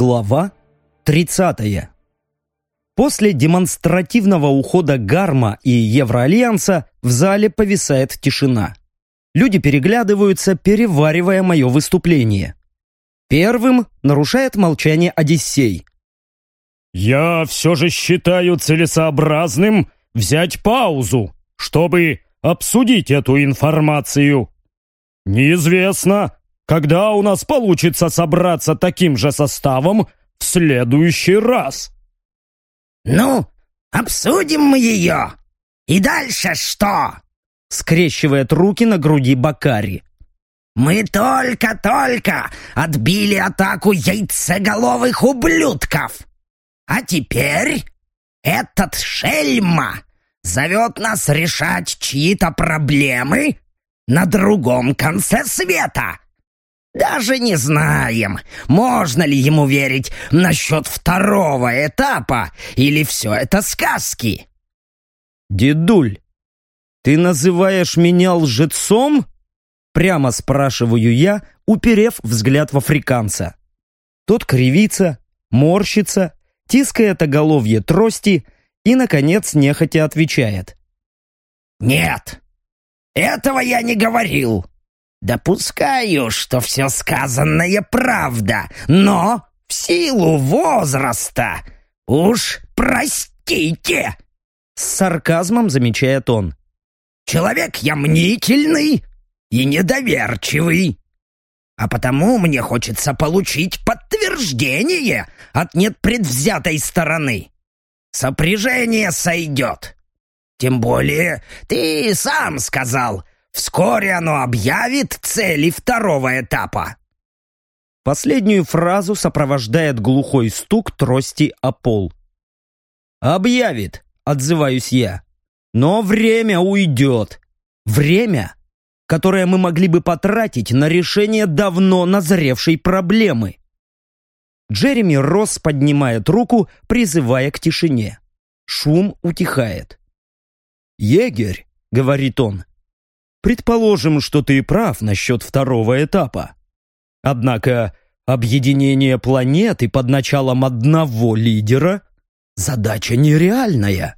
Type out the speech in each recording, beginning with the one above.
Глава 30. После демонстративного ухода Гарма и Евроальянса в зале повисает тишина. Люди переглядываются, переваривая мое выступление. Первым нарушает молчание Одиссей. «Я все же считаю целесообразным взять паузу, чтобы обсудить эту информацию. Неизвестно, когда у нас получится собраться таким же составом в следующий раз? Ну, обсудим мы ее. И дальше что? Скрещивает руки на груди Бакари. Мы только-только отбили атаку яйцеголовых ублюдков. А теперь этот шельма зовет нас решать чьи-то проблемы на другом конце света. Даже не знаем, можно ли ему верить насчет второго этапа, или все это сказки. Дедуль, ты называешь меня лжецом? Прямо спрашиваю я, уперев взгляд в африканца. Тот кривится, морщится, тискает оголовье трости и, наконец, нехотя отвечает. «Нет, этого я не говорил. Допускаю, что все сказанное правда, но в силу возраста уж простите!» С сарказмом замечает он. «Человек я мнительный и недоверчивый, а потому мне хочется получить подтверждение от непредвзятой стороны. Сопряжение сойдет. Тем более ты сам сказал, Вскоре оно объявит цели второго этапа. Последнюю фразу сопровождает глухой стук трости о пол. «Объявит», — отзываюсь я. «Но время уйдет. Время, которое мы могли бы потратить на решение давно назревшей проблемы». Джереми Росс поднимает руку, призывая к тишине. Шум утихает. «Егерь», — говорит он, Предположим, что ты прав насчет второго этапа. Однако объединение планеты под началом одного лидера – задача нереальная.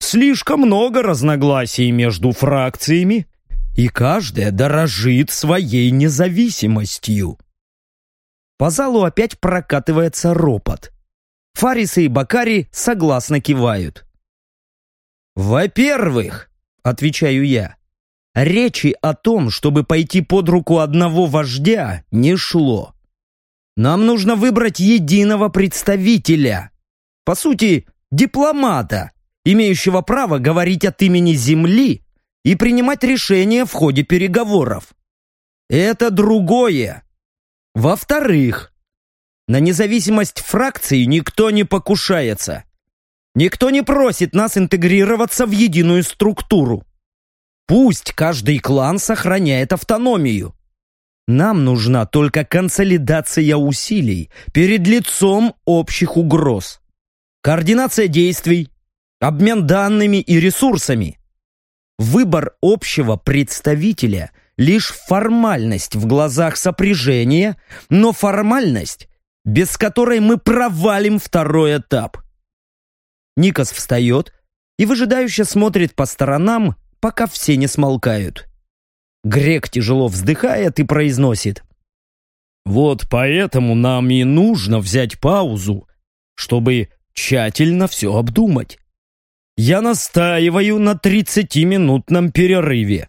Слишком много разногласий между фракциями, и каждая дорожит своей независимостью. По залу опять прокатывается ропот. Фарисы и Бакари согласно кивают. «Во-первых», — отвечаю я, Речи о том, чтобы пойти под руку одного вождя, не шло. Нам нужно выбрать единого представителя. По сути, дипломата, имеющего право говорить от имени Земли и принимать решения в ходе переговоров. Это другое. Во-вторых, на независимость фракции никто не покушается. Никто не просит нас интегрироваться в единую структуру. Пусть каждый клан сохраняет автономию. Нам нужна только консолидация усилий перед лицом общих угроз. Координация действий, обмен данными и ресурсами. Выбор общего представителя – лишь формальность в глазах сопряжения, но формальность, без которой мы провалим второй этап. Никос встает и выжидающе смотрит по сторонам, пока все не смолкают. Грек тяжело вздыхает и произносит. «Вот поэтому нам и нужно взять паузу, чтобы тщательно все обдумать. Я настаиваю на 30-минутном перерыве.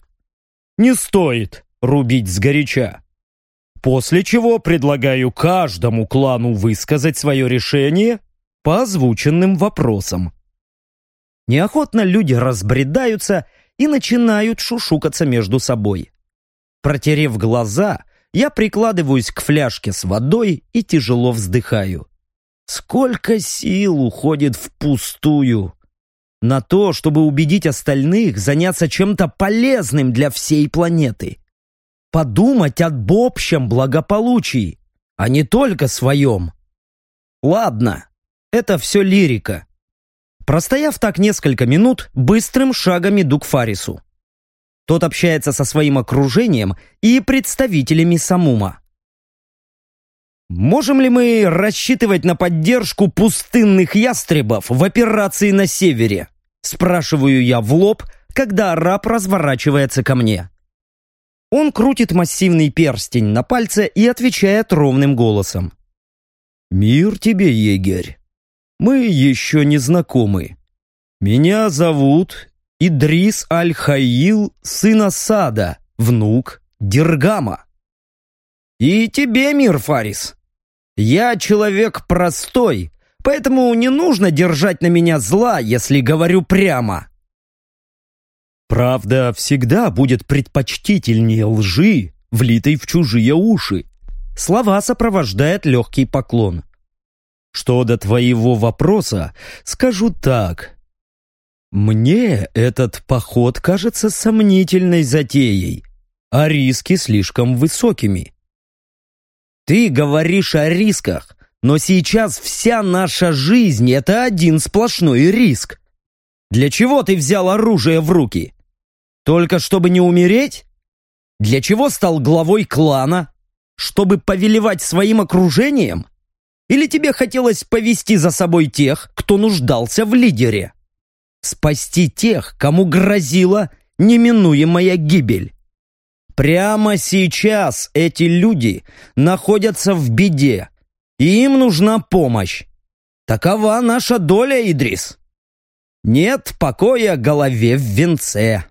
Не стоит рубить сгоряча. После чего предлагаю каждому клану высказать свое решение по озвученным вопросам. Неохотно люди разбредаются и начинают шушукаться между собой. Протерев глаза, я прикладываюсь к фляжке с водой и тяжело вздыхаю. Сколько сил уходит впустую! На то, чтобы убедить остальных заняться чем-то полезным для всей планеты. Подумать об общем благополучии, а не только своем. Ладно, это все лирика. Простояв так несколько минут, быстрым шагом иду к Фарису. Тот общается со своим окружением и представителями Самума. Можем ли мы рассчитывать на поддержку пустынных ястребов в операции на севере? Спрашиваю я в лоб, когда араб разворачивается ко мне. Он крутит массивный перстень на пальце и отвечает ровным голосом. «Мир тебе, егерь. Мы еще не знакомы. Меня зовут Идрис Аль-Хаил, сын Асада, внук Дергама. И тебе мир, Фарис. Я человек простой, поэтому не нужно держать на меня зла, если говорю прямо. Правда всегда будет предпочтительнее лжи, влитой в чужие уши. Слова сопровождает легкий поклон. Что до твоего вопроса, скажу так. Мне этот поход кажется сомнительной затеей, а риски слишком высокими. Ты говоришь о рисках, но сейчас вся наша жизнь — это один сплошной риск. Для чего ты взял оружие в руки? Только чтобы не умереть? Для чего стал главой клана? Чтобы повелевать своим окружением? Или тебе хотелось повести за собой тех, кто нуждался в лидере? Спасти тех, кому грозила неминуемая гибель? Прямо сейчас эти люди находятся в беде, и им нужна помощь. Такова наша доля, Идрис. Нет покоя голове в венце.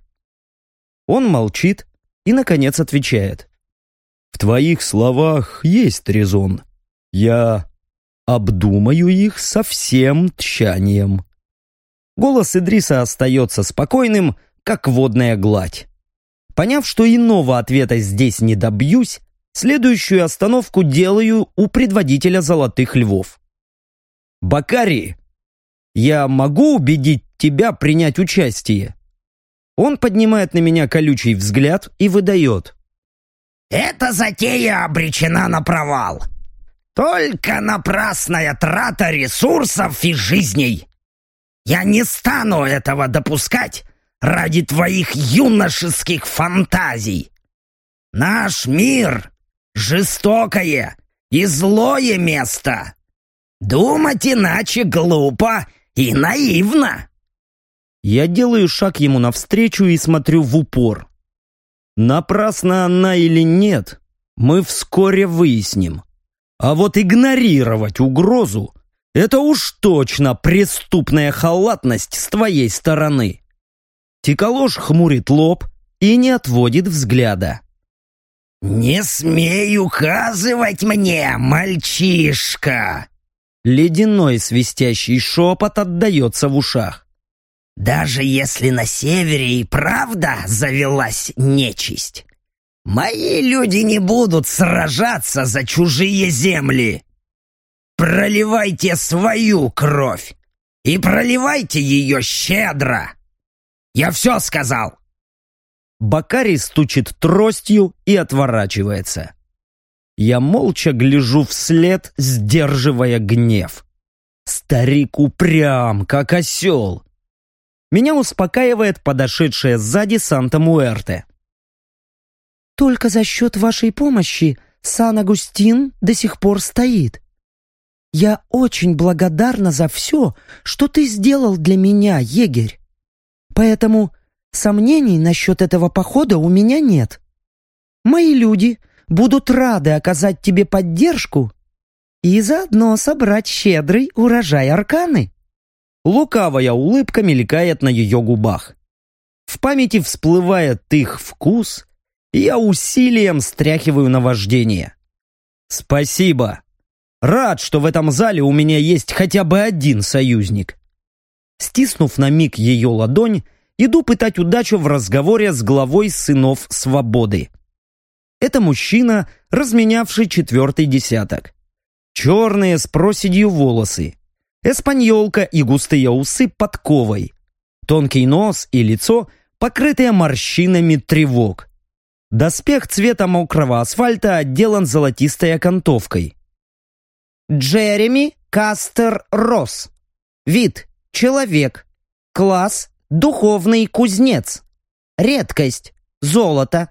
Он молчит и, наконец, отвечает. «В твоих словах есть резон. Я обдумаю их со всем тщанием». Голос Идриса остается спокойным, как водная гладь. Поняв, что иного ответа здесь не добьюсь, следующую остановку делаю у предводителя Золотых Львов. «Бакари, я могу убедить тебя принять участие?» Он поднимает на меня колючий взгляд и выдает. «Эта затея обречена на провал. Только напрасная трата ресурсов и жизней. Я не стану этого допускать ради твоих юношеских фантазий. Наш мир — жестокое и злое место. Думать иначе глупо и наивно». Я делаю шаг ему навстречу и смотрю в упор. Напрасно она или нет, мы вскоре выясним. А вот игнорировать угрозу — это уж точно преступная халатность с твоей стороны. Тиколош хмурит лоб и не отводит взгляда. «Не смей указывать мне, мальчишка!» Ледяной свистящий шепот отдается в ушах. Даже если на севере и правда завелась нечисть, мои люди не будут сражаться за чужие земли. Проливайте свою кровь и проливайте ее щедро. Я все сказал. Бакари стучит тростью и отворачивается. Я молча гляжу вслед, сдерживая гнев. Старик упрям, как осел. Меня успокаивает подошедшая сзади Санта-Муэрте. «Только за счет вашей помощи Сан-Агустин до сих пор стоит. Я очень благодарна за все, что ты сделал для меня, егерь. Поэтому сомнений насчет этого похода у меня нет. Мои люди будут рады оказать тебе поддержку и заодно собрать щедрый урожай Арканы. Лукавая улыбка мелькает на ее губах. В памяти всплывает их вкус, я усилием стряхиваю наваждение. Спасибо. Рад, что в этом зале у меня есть хотя бы один союзник. Стиснув на миг ее ладонь, иду пытать удачу в разговоре с главой сынов свободы. Это мужчина, разменявший четвертый десяток. Черные с проседью волосы, эспаньолка и густые усы подковой, тонкий нос и лицо, покрытые морщинами тревог. Доспех цвета мокрого асфальта отделан золотистой окантовкой. Джереми Кастер Росс. Вид – человек. Класс – духовный кузнец. Редкость – золото.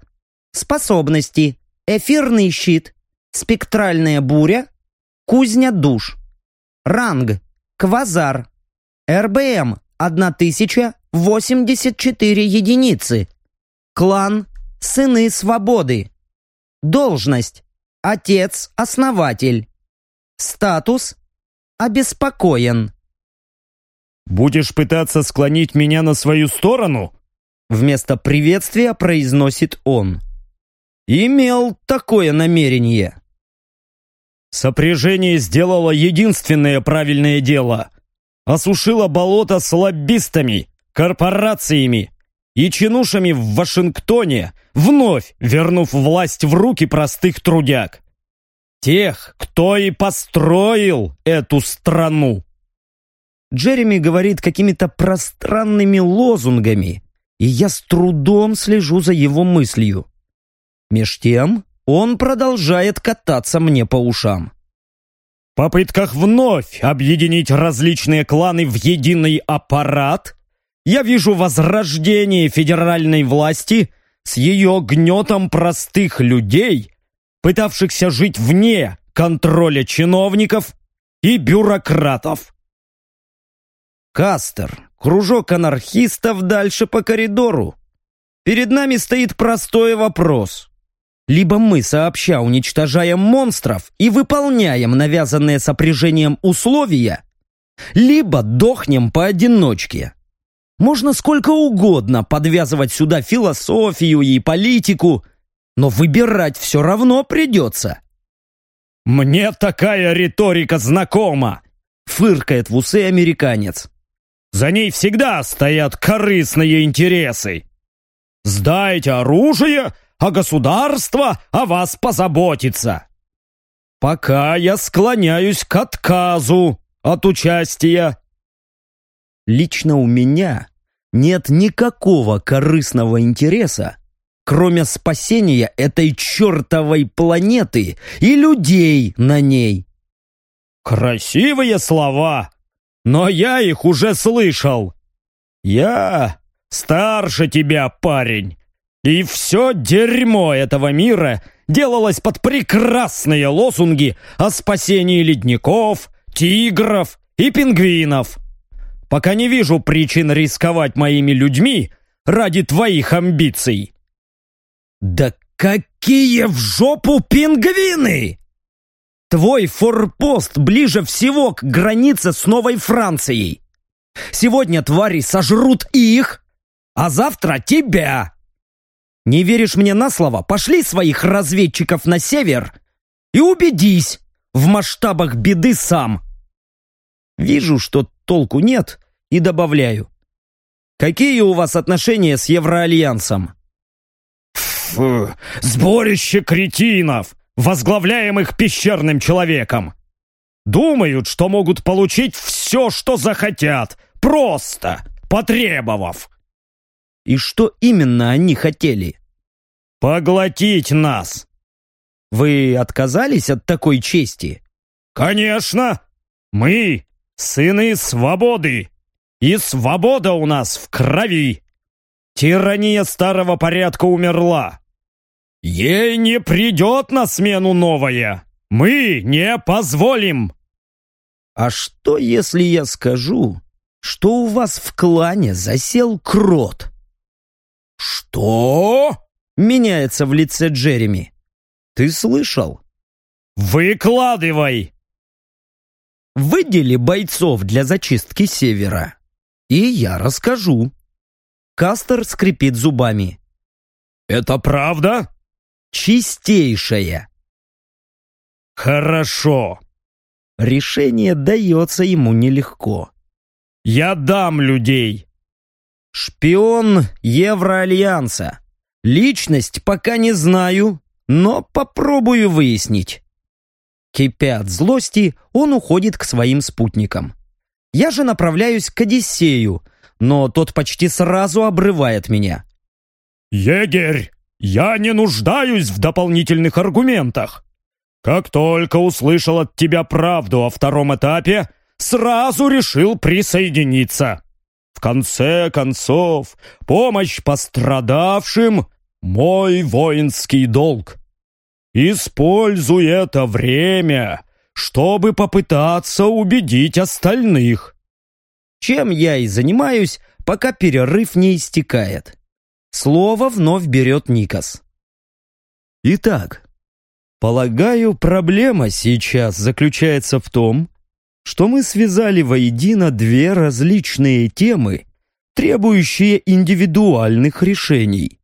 Способности – эфирный щит, спектральная буря, Кузня душ. Ранг. Квазар. РБМ 1084 единицы. Клан Сыны Свободы. Должность. Отец-основатель. Статус. Обеспокоен. «Будешь пытаться склонить меня на свою сторону?» Вместо приветствия произносит он. Имел такое намерение. Сопряжение сделало единственное правильное дело. Осушило болото с лоббистами, корпорациями и чинушами в Вашингтоне, вновь вернув власть в руки простых трудяг. Тех, кто и построил эту страну. Джереми говорит какими-то пространными лозунгами, и я с трудом слежу за его мыслью. Меж тем он продолжает кататься мне по ушам. В попытках вновь объединить различные кланы в единый аппарат я вижу возрождение федеральной власти с ее гнетом простых людей, пытавшихся жить вне контроля чиновников и бюрократов. Кастер, кружок анархистов дальше по коридору. Перед нами стоит простой вопрос. Либо мы сообща уничтожаем монстров и выполняем навязанные сопряжением условия, либо дохнем поодиночке. Можно сколько угодно подвязывать сюда философию и политику, но выбирать все равно придется. «Мне такая риторика знакома!» фыркает в усы американец. За ней всегда стоят корыстные интересы. Сдайте оружие, а государство о вас позаботится. Пока я склоняюсь к отказу от участия. Лично у меня нет никакого корыстного интереса, кроме спасения этой чертовой планеты и людей на ней. Красивые слова, но я их уже слышал. Я старше тебя, парень. И все дерьмо этого мира делалось под прекрасные лозунги о спасении ледников, тигров и пингвинов. Пока не вижу причин рисковать моими людьми ради твоих амбиций. Да какие в жопу пингвины! Твой форпост ближе всего к границе с Новой Францией. Сегодня твари сожрут их, а завтра тебя. Не веришь мне на слово? Пошли своих разведчиков на север и убедись в масштабах беды сам. Вижу, что толку нет, и добавляю. Какие у вас отношения с Евроальянсом? Фу, сборище кретинов! возглавляемых пещерным человеком. Думают, что могут получить все, что захотят, просто потребовав. И что именно они хотели? Поглотить нас. Вы отказались от такой чести? Конечно. Мы сыны свободы. И свобода у нас в крови. Тирания старого порядка умерла. Ей не придет на смену новая. Мы не позволим. А что, если я скажу, что у вас в клане засел крот? Что? Меняется в лице Джереми. Ты слышал? Выкладывай. Выдели бойцов для зачистки севера. И я расскажу. Кастер скрипит зубами. Это правда? чистейшая. Хорошо. Решение дается ему нелегко. Я дам людей. Шпион Евроальянса. Личность пока не знаю, но попробую выяснить. Кипя от злости, он уходит к своим спутникам. Я же направляюсь к Одиссею, но тот почти сразу обрывает меня. «Егерь, я не нуждаюсь в дополнительных аргументах. Как только услышал от тебя правду о втором этапе, сразу решил присоединиться. В конце концов, помощь пострадавшим — мой воинский долг. Используй это время, чтобы попытаться убедить остальных. Чем я и занимаюсь, пока перерыв не истекает. Слово вновь берет Никас. Итак, полагаю, проблема сейчас заключается в том, что мы связали воедино две различные темы, требующие индивидуальных решений.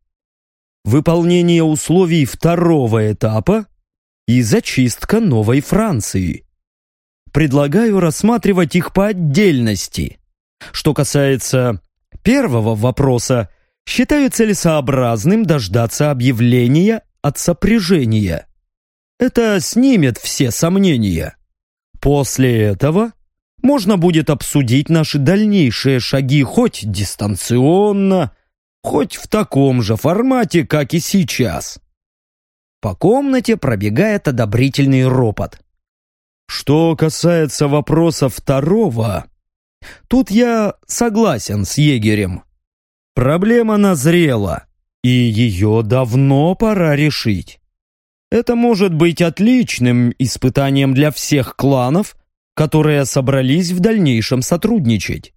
Выполнение условий второго этапа и зачистка Новой Франции. Предлагаю рассматривать их по отдельности. Что касается первого вопроса, считаю целесообразным дождаться объявления от сопряжения. Это снимет все сомнения. После этого можно будет обсудить наши дальнейшие шаги хоть дистанционно, хоть в таком же формате, как и сейчас. По комнате пробегает одобрительный ропот. Что касается вопроса второго, тут я согласен с егерем. Проблема назрела, и ее давно пора решить. Это может быть отличным испытанием для всех кланов, которые собрались в дальнейшем сотрудничать.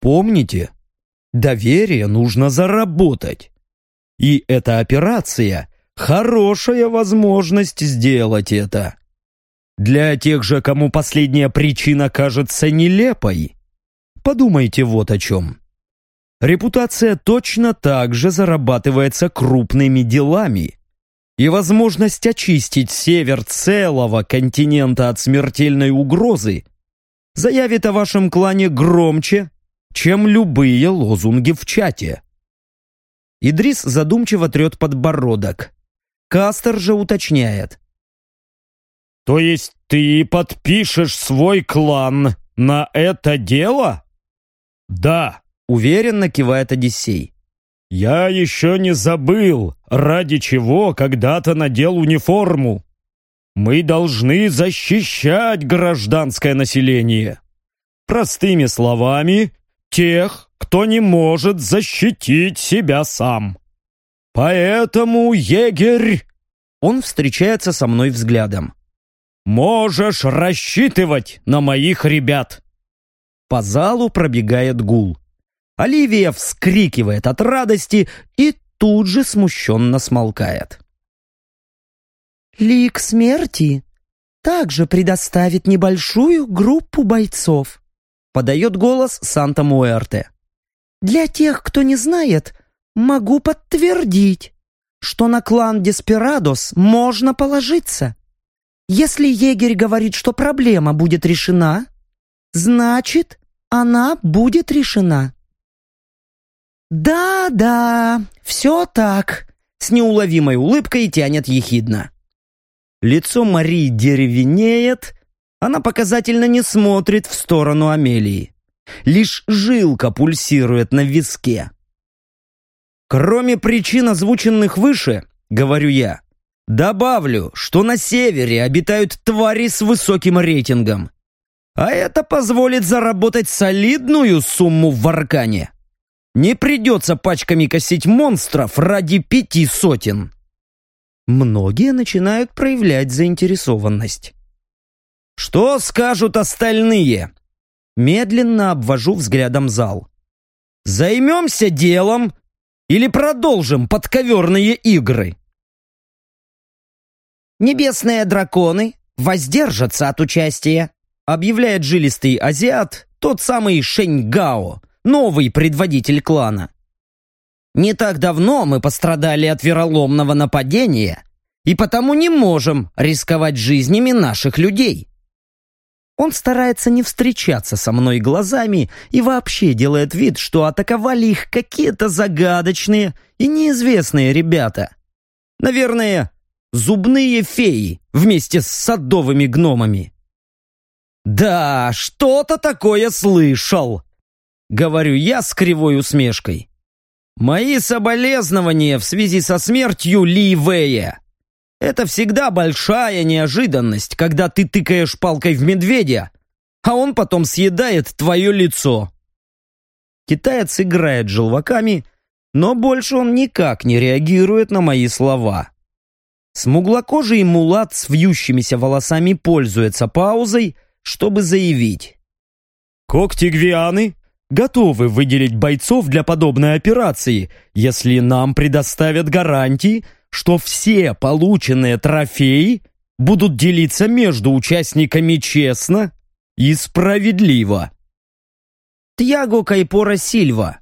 Помните, доверие нужно заработать. И эта операция – хорошая возможность сделать это. Для тех же, кому последняя причина кажется нелепой, подумайте вот о чем. Репутация точно так же зарабатывается крупными делами. И возможность очистить север целого континента от смертельной угрозы заявит о вашем клане громче, чем любые лозунги в чате. Идрис задумчиво трет подбородок. Кастер же уточняет. «То есть ты подпишешь свой клан на это дело?» «Да», Уверенно кивает Одиссей. «Я еще не забыл, ради чего когда-то надел униформу. Мы должны защищать гражданское население. Простыми словами, тех, кто не может защитить себя сам. Поэтому, егерь...» Он встречается со мной взглядом. «Можешь рассчитывать на моих ребят!» По залу пробегает гул. Оливия вскрикивает от радости и тут же смущенно смолкает. «Лик смерти также предоставит небольшую группу бойцов», подает голос Санта-Муэрте. «Для тех, кто не знает, могу подтвердить, что на клан Деспирадос можно положиться. Если егерь говорит, что проблема будет решена, значит, она будет решена. «Да-да, все так», — с неуловимой улыбкой тянет ехидно. Лицо Марии деревенеет, она показательно не смотрит в сторону Амелии. Лишь жилка пульсирует на виске. Кроме причин, озвученных выше, говорю я, добавлю, что на севере обитают твари с высоким рейтингом. А это позволит заработать солидную сумму в Аркане. Не придется пачками косить монстров ради пяти сотен. Многие начинают проявлять заинтересованность. Что скажут остальные? Медленно обвожу взглядом зал. Займемся делом или продолжим подковерные игры? Небесные драконы воздержатся от участия, объявляет жилистый азиат, тот самый Шеньгао, новый предводитель клана. Не так давно мы пострадали от вероломного нападения и потому не можем рисковать жизнями наших людей. Он старается не встречаться со мной глазами и вообще делает вид, что атаковали их какие-то загадочные и неизвестные ребята. Наверное, зубные феи вместе с садовыми гномами. «Да, что-то такое слышал!» Говорю я с кривой усмешкой. Мои соболезнования в связи со смертью Ли Вэя. Это всегда большая неожиданность, когда ты тыкаешь палкой в медведя, а он потом съедает твое лицо. Китаец играет желваками, но больше он никак не реагирует на мои слова. Смуглокожий мулат с вьющимися волосами пользуется паузой, чтобы заявить. Когти Гвианы готовы выделить бойцов для подобной операции, если нам предоставят гарантии, что все полученные трофеи будут делиться между участниками честно и справедливо. Тьяго Кайпора Сильва.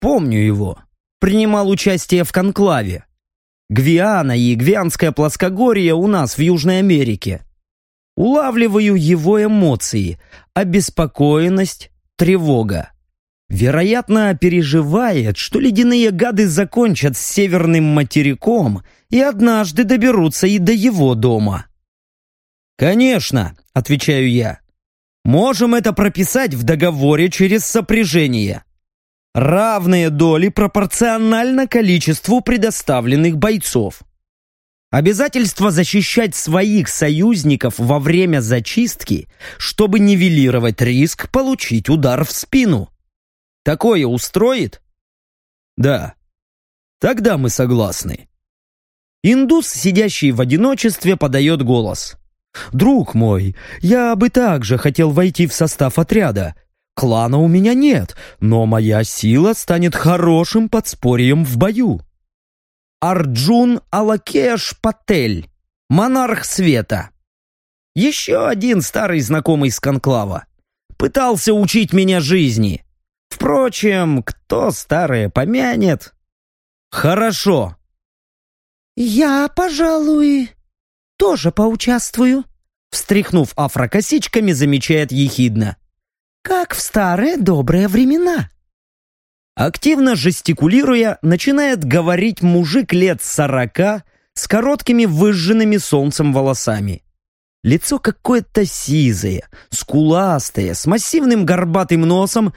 Помню его. Принимал участие в конклаве. Гвиана и Гвианское плоскогорье у нас в Южной Америке. Улавливаю его эмоции, обеспокоенность, тревога. Вероятно, переживает, что ледяные гады закончат с северным материком и однажды доберутся и до его дома. «Конечно», — отвечаю я, — «можем это прописать в договоре через сопряжение. Равные доли пропорционально количеству предоставленных бойцов. Обязательство защищать своих союзников во время зачистки, чтобы нивелировать риск получить удар в спину. Такое устроит? Да. Тогда мы согласны. Индус, сидящий в одиночестве, подает голос. «Друг мой, я бы также хотел войти в состав отряда. Клана у меня нет, но моя сила станет хорошим подспорьем в бою». Арджун Алакеш Патель, монарх света. Еще один старый знакомый с конклава. Пытался учить меня жизни. Впрочем, кто старое помянет? Хорошо. «Я, пожалуй, тоже поучаствую», встряхнув афрокосичками, замечает ехидно. «Как в старые добрые времена». Активно жестикулируя, начинает говорить мужик лет сорока с короткими выжженными солнцем волосами. Лицо какое-то сизое, скуластое, с массивным горбатым носом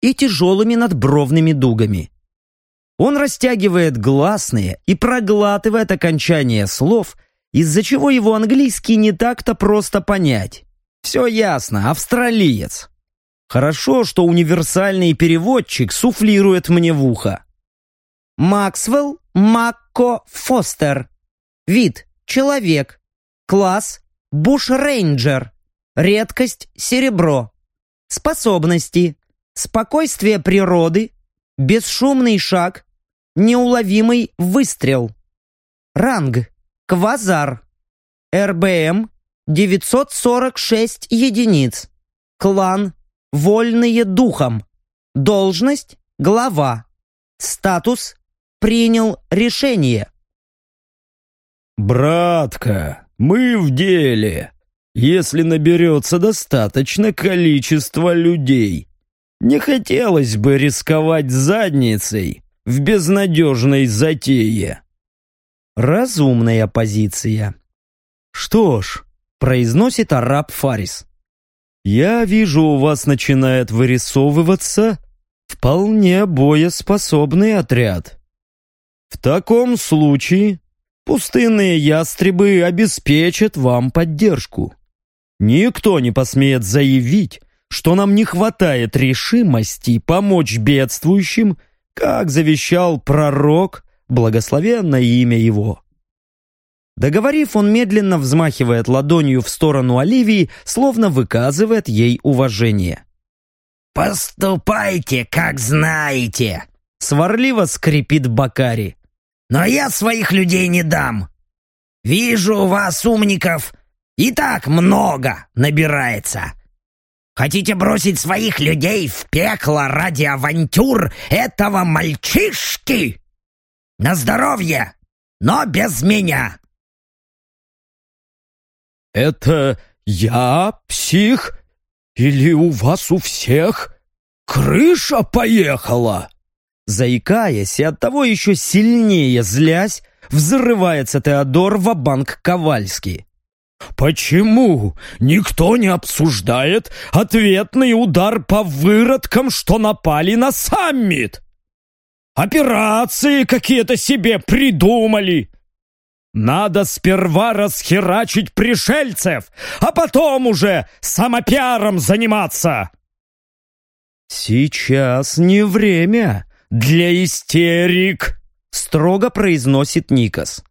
и тяжелыми надбровными дугами. Он растягивает гласные и проглатывает окончание слов, из-за чего его английский не так-то просто понять. Все ясно, австралиец. Хорошо, что универсальный переводчик суфлирует мне в ухо. Максвелл Макко Фостер. Вид – человек. Класс – бушрейнджер. Редкость – серебро. Способности – спокойствие природы, бесшумный шаг, неуловимый выстрел. Ранг – квазар. РБМ – 946 единиц. Клан – вольные духом. Должность – глава. Статус – принял решение. «Братка, мы в деле, если наберется достаточно количество людей. Не хотелось бы рисковать задницей в безнадежной затее». Разумная позиция. «Что ж», — произносит араб Фарис, «я вижу, у вас начинает вырисовываться вполне боеспособный отряд. В таком случае пустынные ястребы обеспечат вам поддержку. Никто не посмеет заявить, что нам не хватает решимости помочь бедствующим, как завещал пророк, благословенное имя его. Договорив, он медленно взмахивает ладонью в сторону Оливии, словно выказывает ей уважение. «Поступайте, как знаете!» Сварливо скрипит Бакари. «Но я своих людей не дам. Вижу вас, умников, и так много набирается. Хотите бросить своих людей в пекло ради авантюр этого мальчишки? На здоровье, но без меня!» «Это я, псих? Или у вас у всех крыша поехала?» Заикаясь и оттого еще сильнее злясь, взрывается Теодор в банк Ковальский. «Почему никто не обсуждает ответный удар по выродкам, что напали на саммит? Операции какие-то себе придумали. Надо сперва расхерачить пришельцев, а потом уже самопиаром заниматься!» «Сейчас не время для истерик», — строго произносит Никас.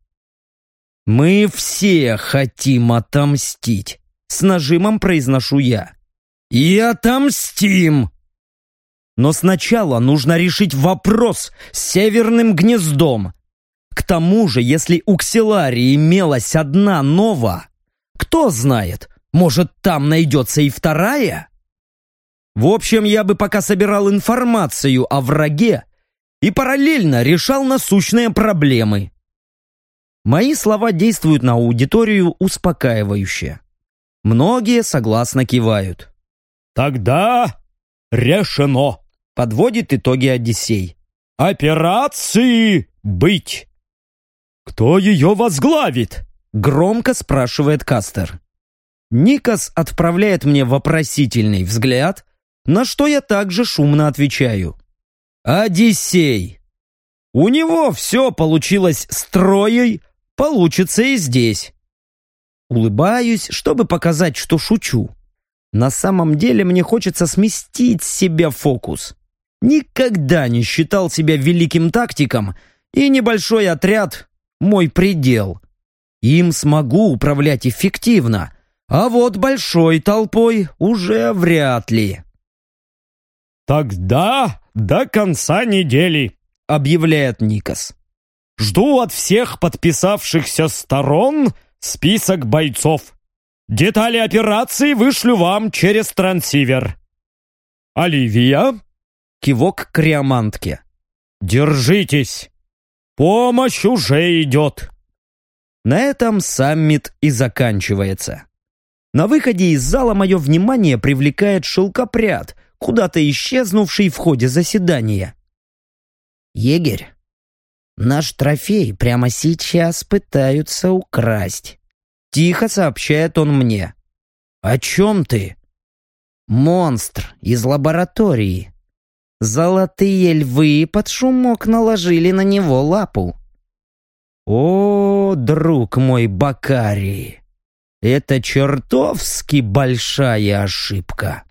Мы все хотим отомстить, с нажимом произношу я. И отомстим! Но сначала нужно решить вопрос с северным гнездом. К тому же, если у Ксиларии имелась одна нова, кто знает, может, там найдется и вторая? В общем, я бы пока собирал информацию о враге и параллельно решал насущные проблемы. Мои слова действуют на аудиторию успокаивающе. Многие согласно кивают. «Тогда решено!» — подводит итоги Одиссей. «Операции быть!» «Кто ее возглавит?» — громко спрашивает Кастер. Никас отправляет мне вопросительный взгляд, на что я также шумно отвечаю. «Одиссей!» У него все получилось с Троей, получится и здесь. Улыбаюсь, чтобы показать, что шучу. На самом деле мне хочется сместить с себя фокус. Никогда не считал себя великим тактиком, и небольшой отряд — мой предел. Им смогу управлять эффективно, а вот большой толпой уже вряд ли. «Тогда до конца недели», — объявляет Никас. «Жду от всех подписавшихся сторон список бойцов. Детали операции вышлю вам через трансивер. Оливия?» Кивок к Риамантке. «Держитесь! Помощь уже идет!» На этом саммит и заканчивается. На выходе из зала мое внимание привлекает шелкопряд, куда-то исчезнувший в ходе заседания. «Егерь, наш трофей прямо сейчас пытаются украсть», — тихо сообщает он мне. «О чем ты?» «Монстр из лаборатории. Золотые львы под шумок наложили на него лапу». «О, друг мой Бакарий!» Это чертовски большая ошибка.